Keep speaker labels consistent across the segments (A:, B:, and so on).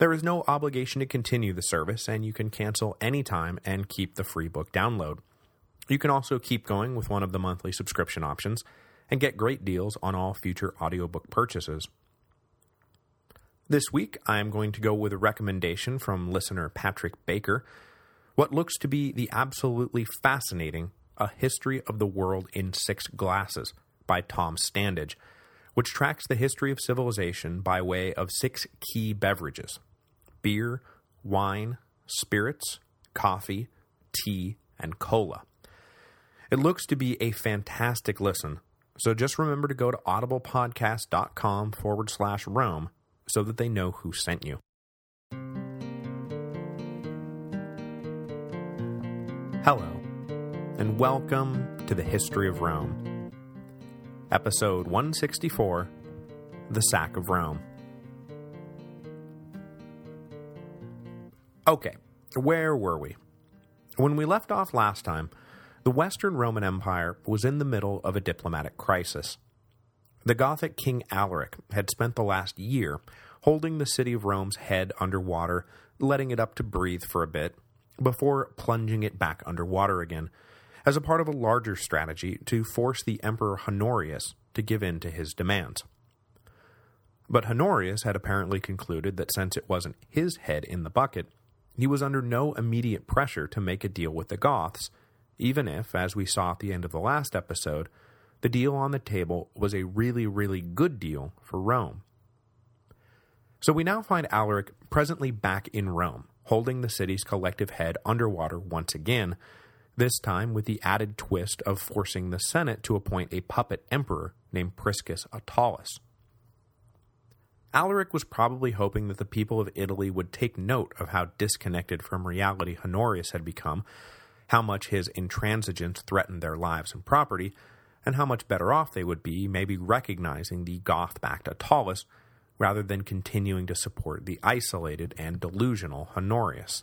A: There is no obligation to continue the service, and you can cancel anytime and keep the free book download. You can also keep going with one of the monthly subscription options and get great deals on all future audiobook purchases. This week, I am going to go with a recommendation from listener Patrick Baker, what looks to be the absolutely fascinating a History of the World in Six Glasses by Tom Standage, which tracks the history of civilization by way of six key beverages beer, wine, spirits, coffee, tea, and cola. It looks to be a fantastic listen, so just remember to go to audiblepodcast.com forward slash Rome so that they know who sent you. Hello and welcome to the History of Rome. Episode 164, The Sack of Rome. Okay, where were we? When we left off last time, the Western Roman Empire was in the middle of a diplomatic crisis. The Gothic king Alaric had spent the last year holding the city of Rome's head underwater, letting it up to breathe for a bit, before plunging it back underwater again, as a part of a larger strategy to force the Emperor Honorius to give in to his demands. But Honorius had apparently concluded that since it wasn't his head in the bucket, he was under no immediate pressure to make a deal with the Goths, even if, as we saw at the end of the last episode, the deal on the table was a really, really good deal for Rome. So we now find Alaric presently back in Rome, holding the city's collective head underwater once again, this time with the added twist of forcing the Senate to appoint a puppet emperor named Priscus Attalus. Alaric was probably hoping that the people of Italy would take note of how disconnected from reality Honorius had become, how much his intransigence threatened their lives and property, and how much better off they would be maybe recognizing the Goth-backed Attalus rather than continuing to support the isolated and delusional Honorius.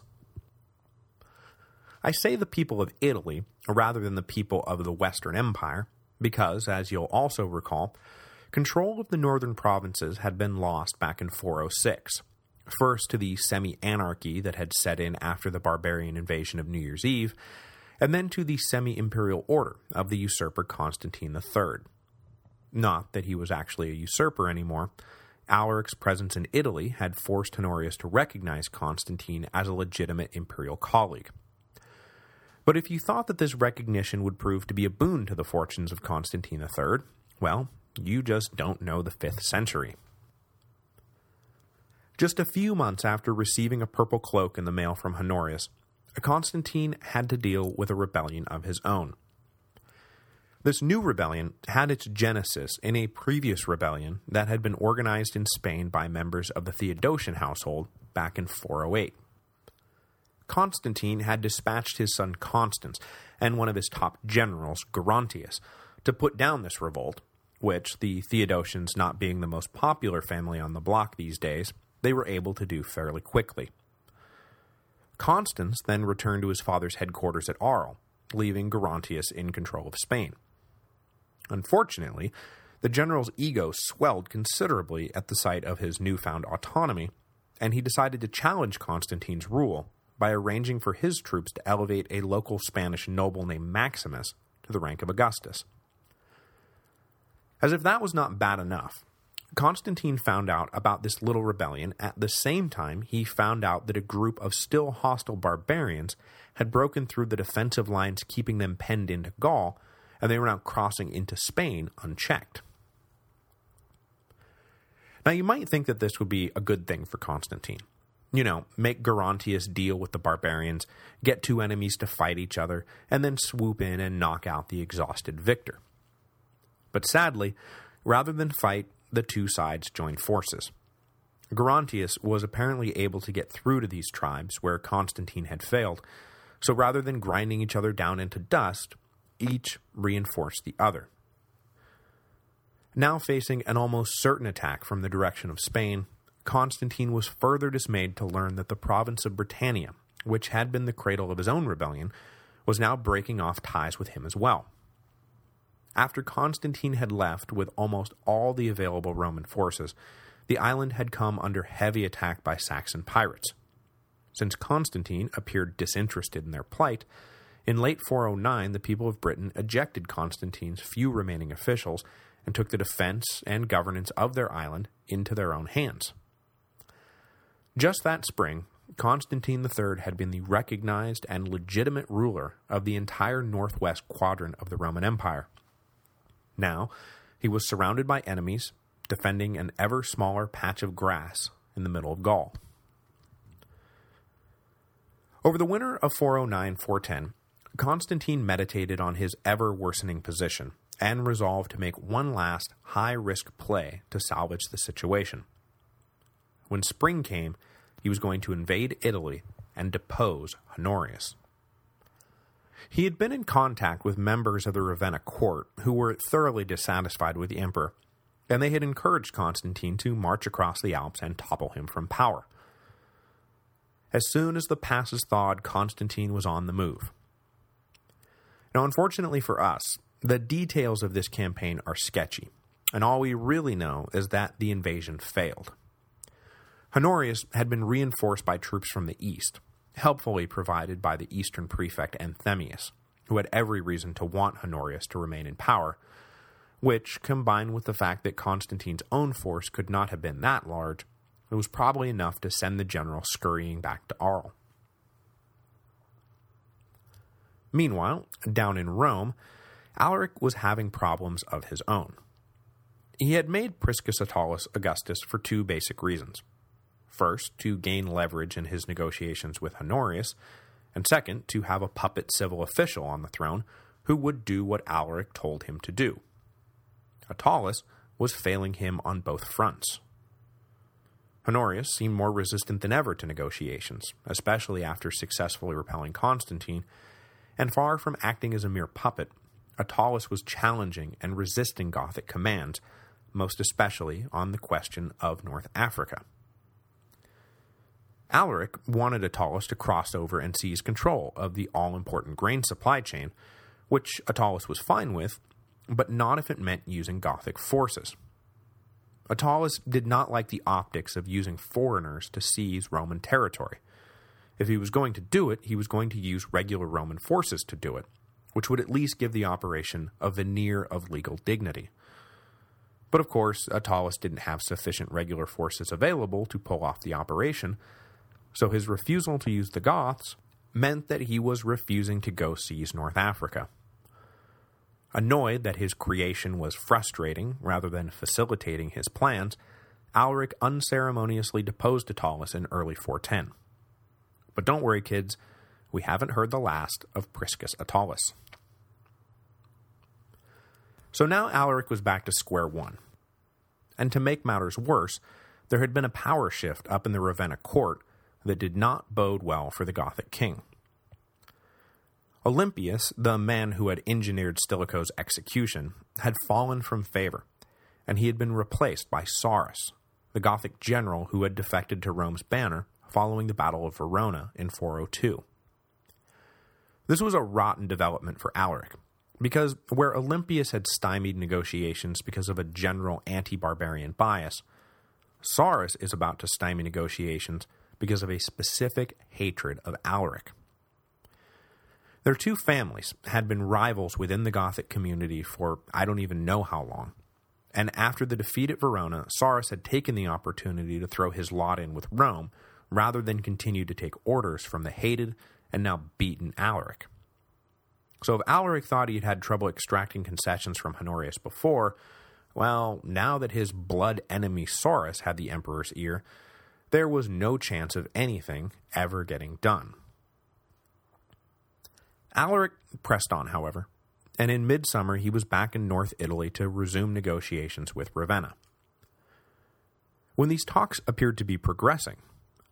A: I say the people of Italy rather than the people of the Western Empire because, as you'll also recall, control of the northern provinces had been lost back in 406, first to the semi-anarchy that had set in after the barbarian invasion of New Year's Eve, and then to the semi-imperial order of the usurper Constantine III. Not that he was actually a usurper anymore, Alaric's presence in Italy had forced Honorius to recognize Constantine as a legitimate imperial colleague. But if you thought that this recognition would prove to be a boon to the fortunes of Constantine III, well, you just don't know the 5th century. Just a few months after receiving a purple cloak in the mail from Honorius, Constantine had to deal with a rebellion of his own. This new rebellion had its genesis in a previous rebellion that had been organized in Spain by members of the Theodosian household back in 408. Constantine had dispatched his son Constans and one of his top generals, Gerontius, to put down this revolt, which, the Theodosians not being the most popular family on the block these days, they were able to do fairly quickly. Constans then returned to his father's headquarters at Arles, leaving Gerontius in control of Spain. Unfortunately, the general's ego swelled considerably at the sight of his newfound autonomy, and he decided to challenge Constantine's rule by arranging for his troops to elevate a local Spanish noble named Maximus to the rank of Augustus. As if that was not bad enough, Constantine found out about this little rebellion at the same time he found out that a group of still hostile barbarians had broken through the defensive lines keeping them penned into Gaul, and they were now crossing into Spain unchecked. Now you might think that this would be a good thing for Constantine you know, make Gerontius deal with the barbarians, get two enemies to fight each other, and then swoop in and knock out the exhausted victor. But sadly, rather than fight, the two sides joined forces. Gerontius was apparently able to get through to these tribes where Constantine had failed, So rather than grinding each other down into dust, each reinforced the other. Now facing an almost certain attack from the direction of Spain, Constantine was further dismayed to learn that the province of Britannia, which had been the cradle of his own rebellion, was now breaking off ties with him as well. After Constantine had left with almost all the available Roman forces, the island had come under heavy attack by Saxon pirates. Since Constantine appeared disinterested in their plight, in late 409 the people of Britain ejected Constantine's few remaining officials and took the defense and governance of their island into their own hands. Just that spring, Constantine III had been the recognized and legitimate ruler of the entire northwest quadrant of the Roman Empire. Now, he was surrounded by enemies, defending an ever smaller patch of grass in the middle of Gaul. Over the winter of 409-410, Constantine meditated on his ever-worsening position and resolved to make one last high-risk play to salvage the situation. When spring came, he was going to invade Italy and depose Honorius. He had been in contact with members of the Ravenna court who were thoroughly dissatisfied with the emperor, and they had encouraged Constantine to march across the Alps and topple him from power. As soon as the passes thawed, Constantine was on the move. Now, unfortunately for us, the details of this campaign are sketchy, and all we really know is that the invasion failed. Honorius had been reinforced by troops from the east, helpfully provided by the eastern prefect Anthemius, who had every reason to want Honorius to remain in power, which, combined with the fact that Constantine's own force could not have been that large, it was probably enough to send the general scurrying back to Arles. Meanwhile, down in Rome, Alaric was having problems of his own. He had made Priscus Attalus Augustus for two basic reasons. First, to gain leverage in his negotiations with Honorius, and second, to have a puppet civil official on the throne who would do what Alaric told him to do. Attalus was failing him on both fronts. Honorius seemed more resistant than ever to negotiations, especially after successfully repelling Constantine, and far from acting as a mere puppet, Attalus was challenging and resisting Gothic commands, most especially on the question of North Africa. Alaric wanted Attalus to cross over and seize control of the all-important grain supply chain, which Attalus was fine with, but not if it meant using Gothic forces. Attalus did not like the optics of using foreigners to seize Roman territory. If he was going to do it, he was going to use regular Roman forces to do it, which would at least give the operation a veneer of legal dignity. But of course, Attalus didn't have sufficient regular forces available to pull off the operation, so his refusal to use the Goths meant that he was refusing to go seize North Africa. Annoyed that his creation was frustrating rather than facilitating his plans, Alaric unceremoniously deposed Attalus in early 410. But don't worry, kids, we haven't heard the last of Priscus Attalus. So now Alaric was back to square one. And to make matters worse, there had been a power shift up in the Ravenna court that did not bode well for the Gothic king. Olympius, the man who had engineered Stilicho's execution, had fallen from favor, and he had been replaced by Sarus, the Gothic general who had defected to Rome's banner following the Battle of Verona in 402. This was a rotten development for Alaric, because where Olympius had stymied negotiations because of a general anti-barbarian bias, Sarus is about to stymie negotiations because of a specific hatred of Alaric. Their two families had been rivals within the Gothic community for I don't even know how long, and after the defeat at Verona, Sarus had taken the opportunity to throw his lot in with Rome, rather than continue to take orders from the hated and now beaten Alaric. So if Alaric thought he had trouble extracting concessions from Honorius before, well, now that his blood enemy Sarus had the emperor's ear, there was no chance of anything ever getting done. Alaric pressed on, however, and in midsummer he was back in North Italy to resume negotiations with Ravenna. When these talks appeared to be progressing,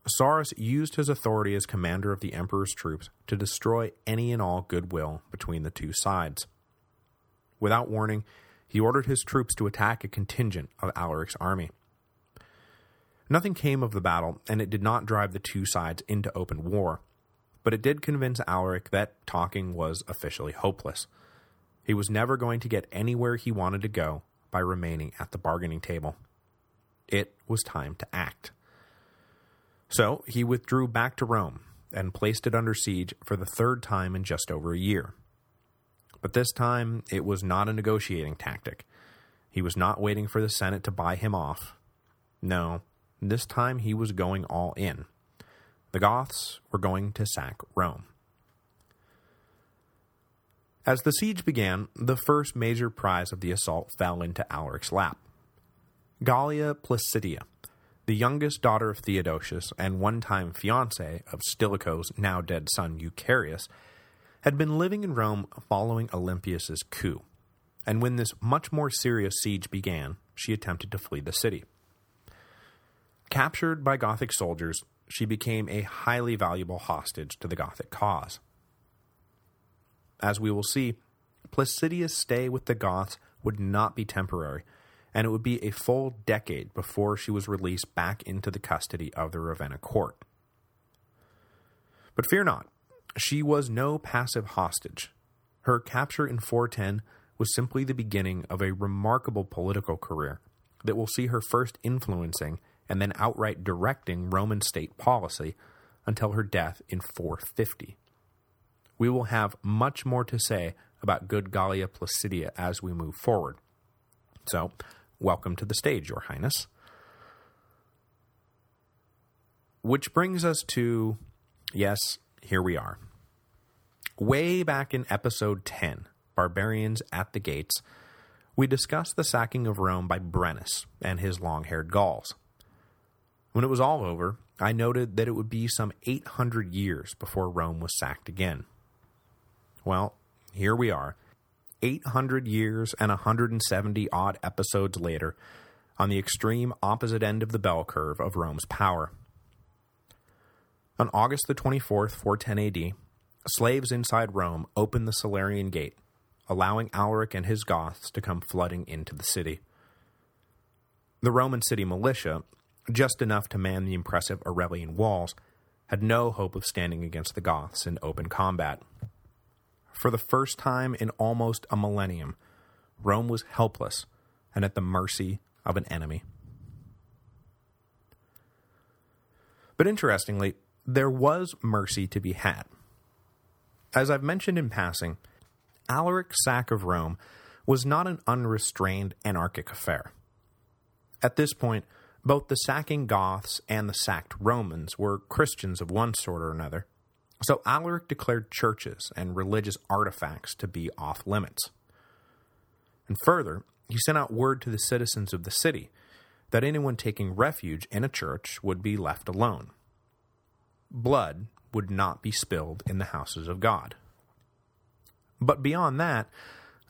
A: Sarus used his authority as commander of the Emperor's troops to destroy any and all goodwill between the two sides. Without warning, he ordered his troops to attack a contingent of Alaric's army. Nothing came of the battle, and it did not drive the two sides into open war, but it did convince Alaric that talking was officially hopeless. He was never going to get anywhere he wanted to go by remaining at the bargaining table. It was time to act. So he withdrew back to Rome and placed it under siege for the third time in just over a year. But this time, it was not a negotiating tactic. He was not waiting for the Senate to buy him off. No, this time he was going all in. The Goths were going to sack Rome. As the siege began, the first major prize of the assault fell into Alaric's lap. Galla Placidia, the youngest daughter of Theodosius and one-time fiancé of Stilicho's now-dead son Eucherius, had been living in Rome following Olympius's coup, and when this much more serious siege began, she attempted to flee the city. Captured by Gothic soldiers, she became a highly valuable hostage to the Gothic cause. As we will see, Placidia's stay with the Goths would not be temporary, and it would be a full decade before she was released back into the custody of the Ravenna court. But fear not, she was no passive hostage. Her capture in 410 was simply the beginning of a remarkable political career that will see her first influencing and then outright directing Roman state policy until her death in 450. We will have much more to say about good Galla Placidia as we move forward. So, Welcome to the stage, Your Highness. Which brings us to, yes, here we are. Way back in episode 10, Barbarians at the Gates, we discussed the sacking of Rome by Brennus and his long-haired Gauls. When it was all over, I noted that it would be some 800 years before Rome was sacked again. Well, here we are, 800 years and 170 odd episodes later, on the extreme opposite end of the bell curve of Rome's power. On August the 24th, 410 AD, slaves inside Rome opened the Salarian Gate, allowing Alaric and his Goths to come flooding into the city. The Roman city militia, just enough to man the impressive Aurelian walls, had no hope of standing against the Goths in open combat. For the first time in almost a millennium, Rome was helpless and at the mercy of an enemy. But interestingly, there was mercy to be had. As I've mentioned in passing, Alaric's sack of Rome was not an unrestrained anarchic affair. At this point, both the sacking Goths and the sacked Romans were Christians of one sort or another, so Alaric declared churches and religious artifacts to be off-limits. And further, he sent out word to the citizens of the city that anyone taking refuge in a church would be left alone. Blood would not be spilled in the houses of God. But beyond that,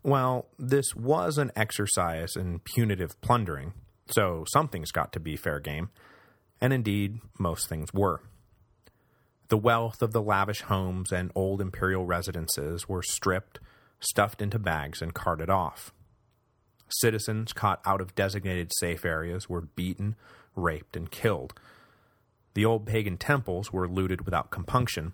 A: well, this was an exercise in punitive plundering, so something's got to be fair game, and indeed, most things were. The wealth of the lavish homes and old imperial residences were stripped, stuffed into bags, and carted off. Citizens caught out of designated safe areas were beaten, raped, and killed. The old pagan temples were looted without compunction,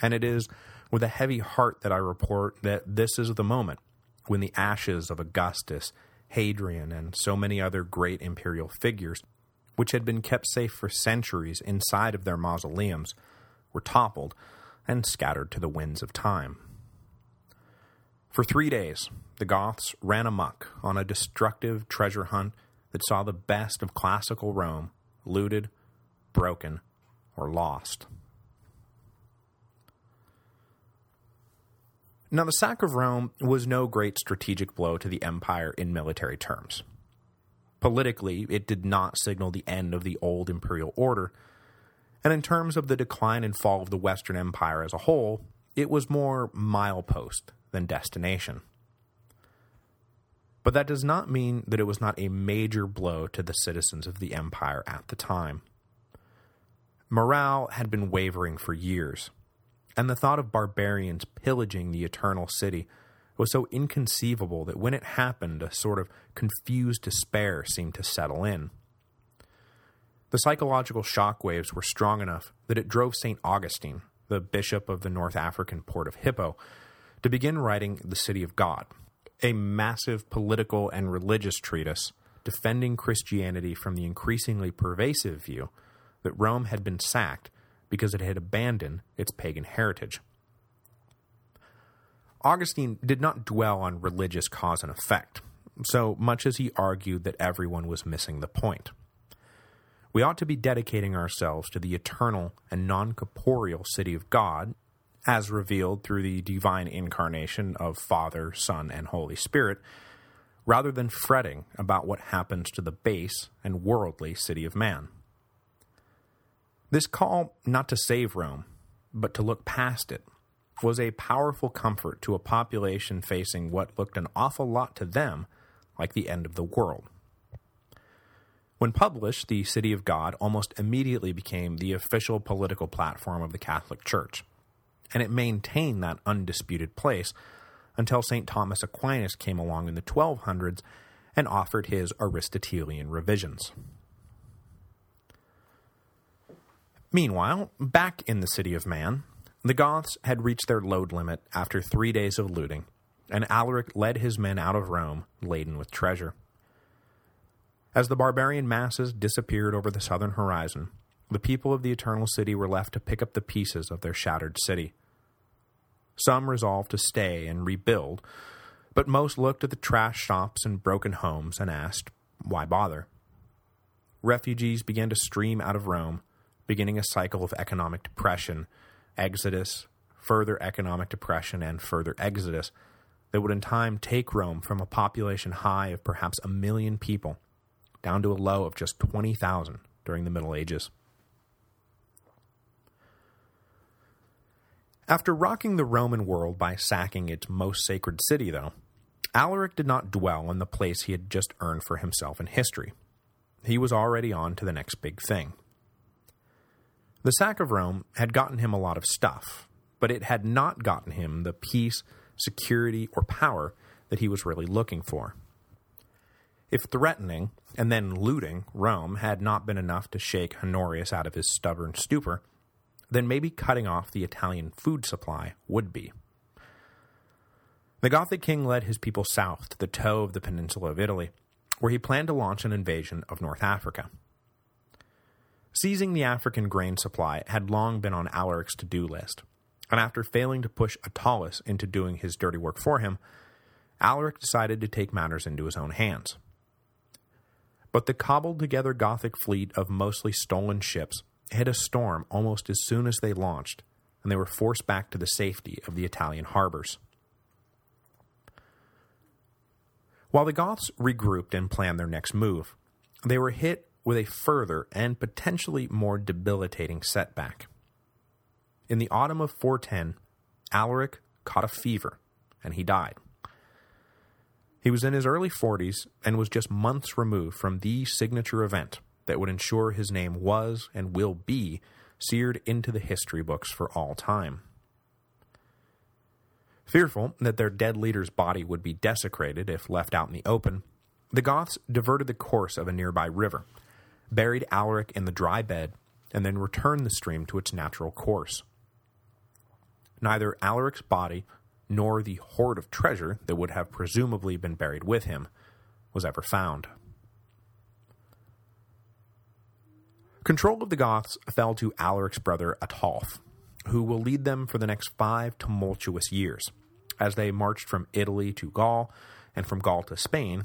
A: and it is with a heavy heart that I report that this is the moment when the ashes of Augustus, Hadrian, and so many other great imperial figures, which had been kept safe for centuries inside of their mausoleums, were toppled and scattered to the winds of time. For three days, the Goths ran amuck on a destructive treasure hunt that saw the best of classical Rome looted, broken, or lost. Now, the sack of Rome was no great strategic blow to the empire in military terms. Politically, it did not signal the end of the old imperial order, and in terms of the decline and fall of the Western Empire as a whole, it was more milepost than destination. But that does not mean that it was not a major blow to the citizens of the empire at the time. Morale had been wavering for years, and the thought of barbarians pillaging the Eternal City was so inconceivable that when it happened, a sort of confused despair seemed to settle in. The psychological shockwaves were strong enough that it drove St. Augustine, the bishop of the North African port of Hippo, to begin writing The City of God, a massive political and religious treatise defending Christianity from the increasingly pervasive view that Rome had been sacked because it had abandoned its pagan heritage. Augustine did not dwell on religious cause and effect, so much as he argued that everyone was missing the point. We ought to be dedicating ourselves to the eternal and non-corporeal city of God, as revealed through the divine incarnation of Father, Son, and Holy Spirit, rather than fretting about what happens to the base and worldly city of man. This call not to save Rome, but to look past it, was a powerful comfort to a population facing what looked an awful lot to them like the end of the world. When published, the City of God almost immediately became the official political platform of the Catholic Church, and it maintained that undisputed place until St. Thomas Aquinas came along in the 1200s and offered his Aristotelian revisions. Meanwhile, back in the City of Man, the Goths had reached their load limit after three days of looting, and Alaric led his men out of Rome laden with treasure. As the barbarian masses disappeared over the southern horizon, the people of the Eternal City were left to pick up the pieces of their shattered city. Some resolved to stay and rebuild, but most looked at the trash shops and broken homes and asked, why bother? Refugees began to stream out of Rome, beginning a cycle of economic depression exodus, further economic depression, and further exodus that would in time take Rome from a population high of perhaps a million people down to a low of just 20,000 during the Middle Ages. After rocking the Roman world by sacking its most sacred city, though, Alaric did not dwell on the place he had just earned for himself in history. He was already on to the next big thing. The sack of Rome had gotten him a lot of stuff, but it had not gotten him the peace, security, or power that he was really looking for. If threatening, and then looting, Rome had not been enough to shake Honorius out of his stubborn stupor, then maybe cutting off the Italian food supply would be. The Gothic king led his people south to the toe of the peninsula of Italy, where he planned to launch an invasion of North Africa. Seizing the African grain supply had long been on Alaric's to-do list, and after failing to push Attalus into doing his dirty work for him, Alaric decided to take matters into his own hands. But the cobbled-together Gothic fleet of mostly stolen ships hit a storm almost as soon as they launched, and they were forced back to the safety of the Italian harbors. While the Goths regrouped and planned their next move, they were hit with a further and potentially more debilitating setback. In the autumn of 410, Alaric caught a fever, and he died. He was in his early 40s and was just months removed from the signature event that would ensure his name was and will be seared into the history books for all time. Fearful that their dead leader's body would be desecrated if left out in the open, the Goths diverted the course of a nearby river, buried Alaric in the dry bed, and then returned the stream to its natural course. Neither Alaric's body nor the hoard of treasure that would have presumably been buried with him was ever found. Control of the Goths fell to Alaric's brother Ataulf, who will lead them for the next five tumultuous years, as they marched from Italy to Gaul, and from Gaul to Spain,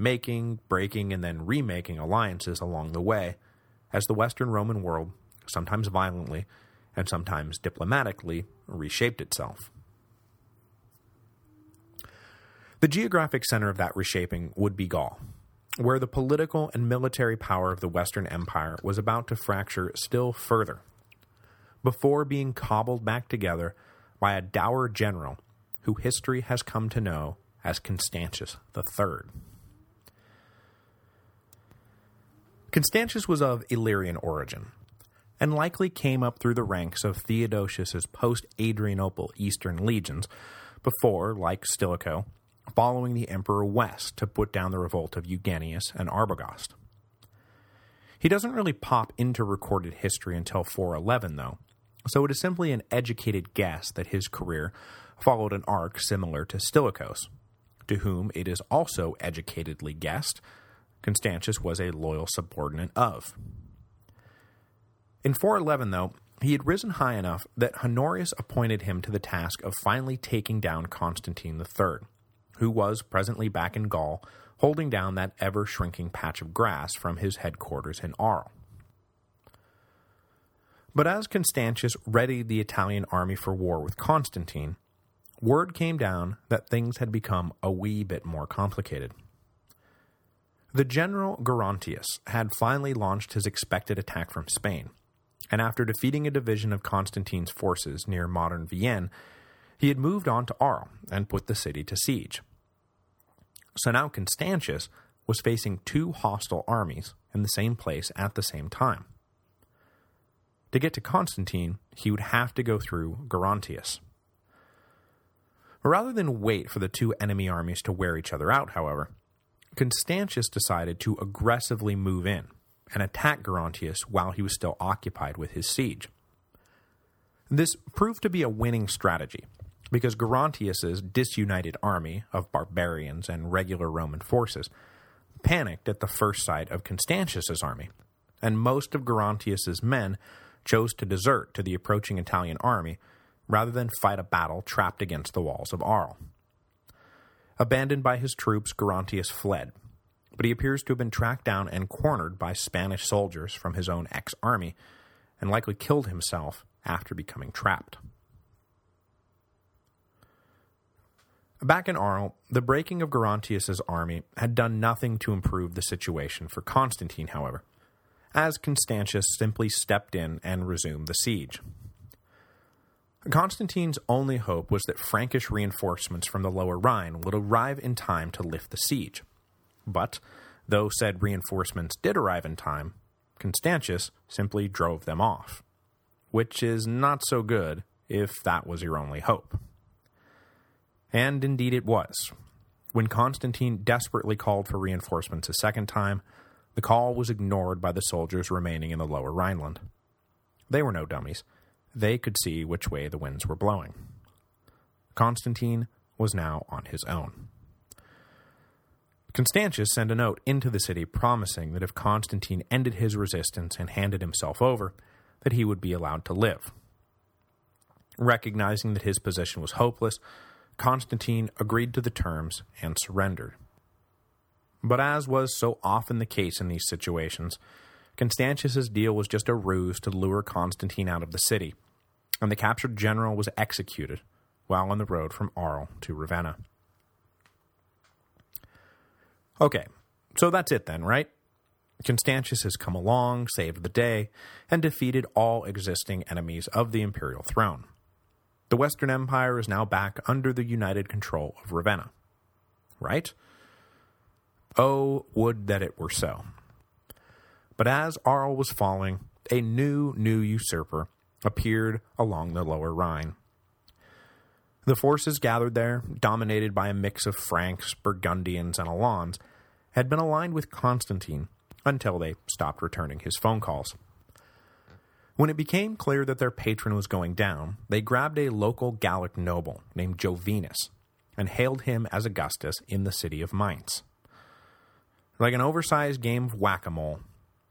A: making, breaking, and then remaking alliances along the way, as the Western Roman world, sometimes violently, and sometimes diplomatically, reshaped itself. The geographic center of that reshaping would be Gaul, where the political and military power of the Western Empire was about to fracture still further, before being cobbled back together by a dour general who history has come to know as Constantius III. Constantius was of Illyrian origin, and likely came up through the ranks of Theodosius's post-Adrianople Eastern legions before, like Stilicho, following the emperor west to put down the revolt of Eugenius and Arbogast. He doesn't really pop into recorded history until 411, though, so it is simply an educated guess that his career followed an arc similar to Stilicho's, to whom it is also educatedly guessed Constantius was a loyal subordinate of. In 411, though, he had risen high enough that Honorius appointed him to the task of finally taking down Constantine III, who was presently back in Gaul, holding down that ever-shrinking patch of grass from his headquarters in Arles. But as Constantius readied the Italian army for war with Constantine, word came down that things had become a wee bit more complicated. The general Gerontius had finally launched his expected attack from Spain, and after defeating a division of Constantine's forces near modern Vienne, he had moved on to Arles and put the city to siege. So now Constantius was facing two hostile armies in the same place at the same time. To get to Constantine, he would have to go through Gerontius. Rather than wait for the two enemy armies to wear each other out, however, Constantius decided to aggressively move in and attack Gerontius while he was still occupied with his siege. This proved to be a winning strategy, because Gerontius's disunited army of barbarians and regular Roman forces panicked at the first sight of Constantius's army, and most of Gerontius's men chose to desert to the approaching Italian army rather than fight a battle trapped against the walls of Arles. Abandoned by his troops, Gerontius fled, but he appears to have been tracked down and cornered by Spanish soldiers from his own ex-army, and likely killed himself after becoming trapped. Back in Arles, the breaking of Gerontius's army had done nothing to improve the situation for Constantine, however, as Constantius simply stepped in and resumed the siege. Constantine's only hope was that Frankish reinforcements from the Lower Rhine would arrive in time to lift the siege. But, though said reinforcements did arrive in time, Constantius simply drove them off. Which is not so good if that was your only hope. And indeed it was. When Constantine desperately called for reinforcements a second time, the call was ignored by the soldiers remaining in the lower Rhineland. They were no dummies. They could see which way the winds were blowing. Constantine was now on his own. Constantius sent a note into the city promising that if Constantine ended his resistance and handed himself over, that he would be allowed to live. Recognizing that his position was hopeless, Constantine agreed to the terms and surrendered. But as was so often the case in these situations, Constantius's deal was just a ruse to lure Constantine out of the city, and the captured general was executed while on the road from Arles to Ravenna. Okay, so that's it then, right? Constantius has come along, saved the day, and defeated all existing enemies of the imperial throne. The Western Empire is now back under the united control of Ravenna. Right? Oh, would that it were so. But as Arles was falling, a new, new usurper appeared along the lower Rhine. The forces gathered there, dominated by a mix of Franks, Burgundians, and Alans, had been aligned with Constantine until they stopped returning his phone calls. When it became clear that their patron was going down, they grabbed a local Gallic noble named Jovinus and hailed him as Augustus in the city of Mainz. Like an oversized game of whack-a-mole,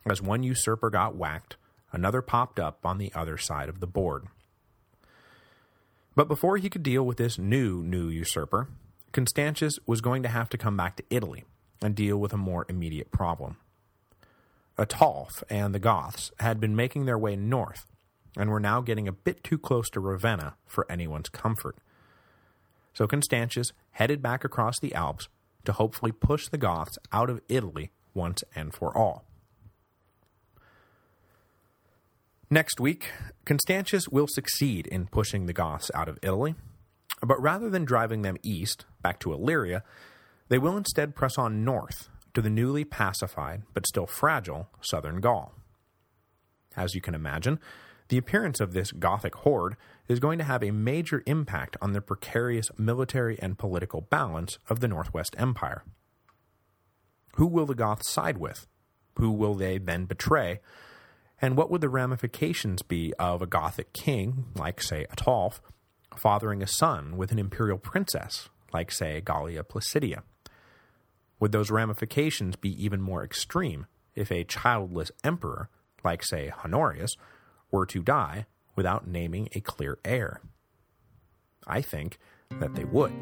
A: as one usurper got whacked, another popped up on the other side of the board. But before he could deal with this new, new usurper, Constantius was going to have to come back to Italy and deal with a more immediate problem. Ataulf and the Goths had been making their way north, and were now getting a bit too close to Ravenna for anyone's comfort. So Constantius headed back across the Alps to hopefully push the Goths out of Italy once and for all. Next week, Constantius will succeed in pushing the Goths out of Italy, but rather than driving them east, back to Illyria, they will instead press on north to the newly pacified, but still fragile, southern Gaul. As you can imagine, the appearance of this Gothic horde is going to have a major impact on the precarious military and political balance of the Northwest Empire. Who will the Goths side with? Who will they then betray? And what would the ramifications be of a Gothic king, like, say, Ataulf, fathering a son with an imperial princess, like, say, Galla Placidia? Would those ramifications be even more extreme if a childless emperor, like, say, Honorius, were to die without naming a clear heir? I think that they would.